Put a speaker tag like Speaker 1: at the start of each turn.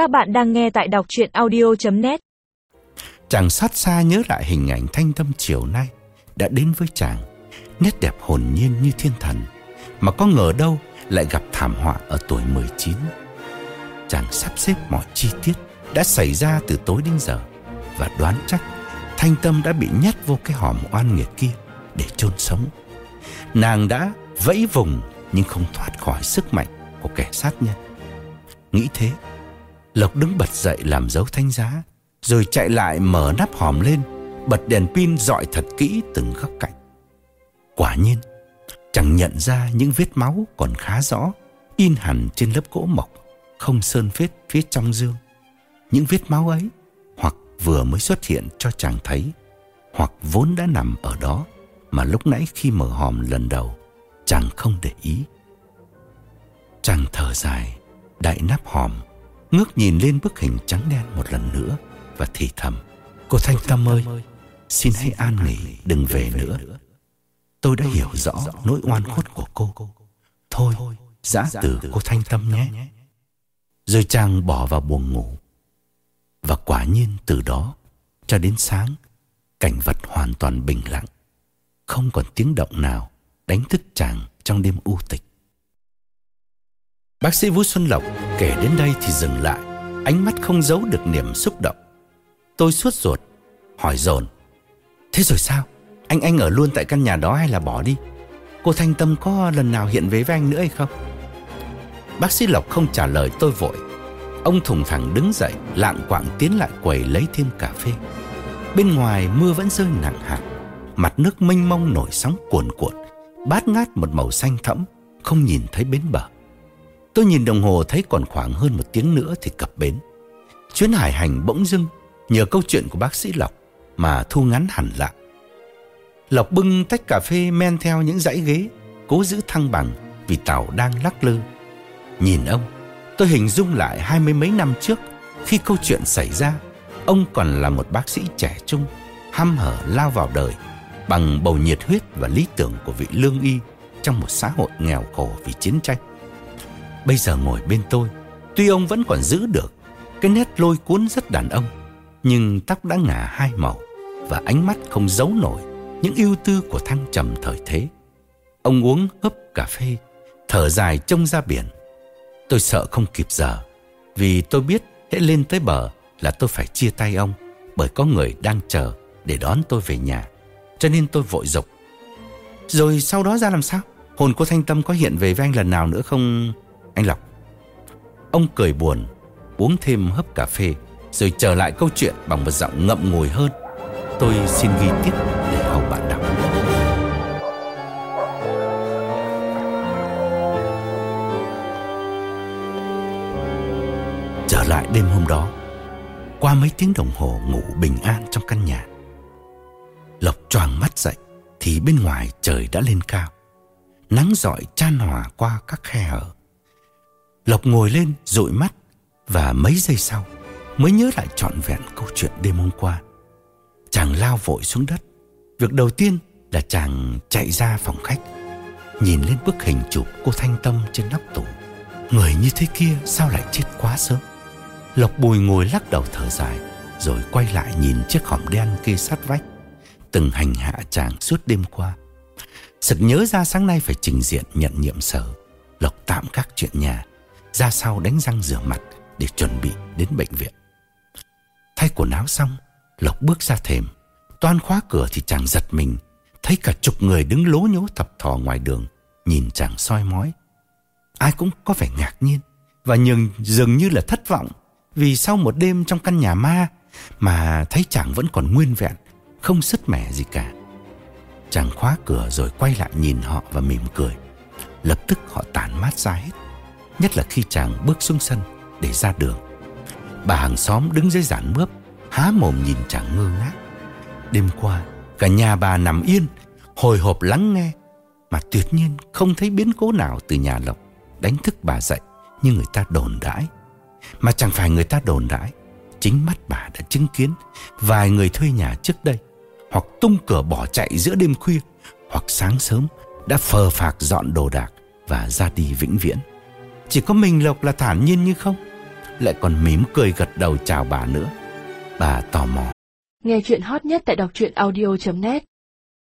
Speaker 1: Các bạn đang nghe tại đọc chuyện audio.net
Speaker 2: Chàng xót xa nhớ lại hình ảnh thanh tâm chiều nay đã đến với chàng. Nét đẹp hồn nhiên như thiên thần. Mà có ngờ đâu lại gặp thảm họa ở tuổi 19. Chàng sắp xếp mọi chi tiết đã xảy ra từ tối đến giờ và đoán chắc thanh tâm đã bị nhét vô cái hòm oan nghiệt kia để chôn sống. Nàng đã vẫy vùng nhưng không thoát khỏi sức mạnh của kẻ sát nhân. Nghĩ thế, Lộc đứng bật dậy làm dấu thanh giá, rồi chạy lại mở nắp hòm lên, bật đèn pin dọi thật kỹ từng góc cạnh. Quả nhiên, chẳng nhận ra những vết máu còn khá rõ, in hẳn trên lớp gỗ mộc, không sơn vết phía trong dương. Những vết máu ấy, hoặc vừa mới xuất hiện cho chàng thấy, hoặc vốn đã nằm ở đó, mà lúc nãy khi mở hòm lần đầu, chàng không để ý. Chàng thở dài, đại nắp hòm, ngước nhìn lên bức hình trắng đen một lần nữa và thì thầm. Cô Thanh Tâm ơi, xin hãy an nghỉ, đừng về nữa. Tôi đã hiểu rõ nỗi oan khuất của cô. Thôi, giã từ cô Thanh Tâm nhé. Rồi chàng bỏ vào buồng ngủ. Và quả nhiên từ đó cho đến sáng, cảnh vật hoàn toàn bình lặng. Không còn tiếng động nào đánh thức chàng trong đêm u tịch. Bác sĩ Vũ Xuân Lộc kể đến đây thì dừng lại, ánh mắt không giấu được niềm xúc động. Tôi suốt ruột, hỏi dồn Thế rồi sao? Anh anh ở luôn tại căn nhà đó hay là bỏ đi? Cô Thanh Tâm có lần nào hiện về với anh nữa hay không? Bác sĩ Lộc không trả lời tôi vội. Ông thùng thẳng đứng dậy, lạng quạng tiến lại quầy lấy thêm cà phê. Bên ngoài mưa vẫn rơi nặng hạt, mặt nước mênh mông nổi sóng cuồn cuộn, bát ngát một màu xanh thẫm, không nhìn thấy bến bờ. Tôi nhìn đồng hồ thấy còn khoảng hơn một tiếng nữa thì cập bến. Chuyến hải hành bỗng dưng nhờ câu chuyện của bác sĩ Lộc mà thu ngắn hẳn lại. Lộc bưng tách cà phê men theo những dãy ghế, cố giữ thăng bằng vì tàu đang lắc lư. Nhìn ông, tôi hình dung lại hai mươi mấy năm trước khi câu chuyện xảy ra, ông còn là một bác sĩ trẻ trung, ham hở lao vào đời bằng bầu nhiệt huyết và lý tưởng của vị lương y trong một xã hội nghèo khổ vì chiến tranh. Bây giờ ngồi bên tôi, Tuy ông vẫn còn giữ được, Cái nét lôi cuốn rất đàn ông, Nhưng tóc đã ngả hai màu Và ánh mắt không giấu nổi Những ưu tư của thăng trầm thời thế. Ông uống hấp cà phê, Thở dài trông ra biển. Tôi sợ không kịp giờ, Vì tôi biết hễ lên tới bờ Là tôi phải chia tay ông, Bởi có người đang chờ Để đón tôi về nhà, Cho nên tôi vội dục Rồi sau đó ra làm sao? Hồn cô Thanh Tâm có hiện về với anh lần nào nữa không? Anh Lộc. Ông cười buồn, Uống thêm hấp cà phê, Rồi trở lại câu chuyện bằng một giọng ngậm ngùi hơn. Tôi xin ghi tiếp để hầu bạn đọc. Trở lại đêm hôm đó, Qua mấy tiếng đồng hồ ngủ bình an trong căn nhà, Lộc choàng mắt dậy Thì bên ngoài trời đã lên cao. Nắng dọi chan hòa qua các khe hở. Lộc ngồi lên, dụi mắt, Và mấy giây sau Mới nhớ lại trọn vẹn câu chuyện đêm hôm qua. Chàng lao vội xuống đất. Việc đầu tiên là chàng chạy ra phòng khách, Nhìn lên bức hình chụp cô Thanh Tâm trên nóc tủ. Người như thế kia sao lại chết quá sớm? Lộc bùi ngồi lắc đầu thở dài, Rồi quay lại nhìn chiếc hòm đen kê sát vách, Từng hành hạ chàng suốt đêm qua. Sực nhớ ra sáng nay phải trình diện nhận nhiệm sở, Lộc tạm các chuyện nhà ra sau đánh răng rửa mặt để chuẩn bị đến bệnh viện. Thay quần áo xong, Lộc bước ra thềm. Toan khóa cửa thì chàng giật mình, thấy cả chục người đứng lố nhố thập thò ngoài đường, nhìn chàng soi mói. Ai cũng có vẻ ngạc nhiên và nhường dường như là thất vọng vì sau một đêm trong căn nhà ma mà thấy chàng vẫn còn nguyên vẹn, không sứt mẻ gì cả. Chàng khóa cửa rồi quay lại nhìn họ và mỉm cười. Lập tức họ tản mát ra hết. Nhất là khi chàng bước xuống sân để ra đường. Bà hàng xóm đứng dưới giản mướp, Há mồm nhìn chàng ngơ ngác. Đêm qua, cả nhà bà nằm yên, Hồi hộp lắng nghe, Mà tuyệt nhiên không thấy biến cố nào từ nhà Lộc Đánh thức bà dậy Như người ta đồn đãi. Mà chẳng phải người ta đồn đãi, Chính mắt bà đã chứng kiến Vài người thuê nhà trước đây, Hoặc tung cửa bỏ chạy giữa đêm khuya, Hoặc sáng sớm Đã phờ phạc dọn đồ đạc Và ra đi vĩnh viễn chỉ có mình Lộc là thản nhiên như không lại còn mỉm cười gật đầu chào bà nữa. Bà tò mò.
Speaker 3: Nghe chuyện hot nhất tại đọc audio.net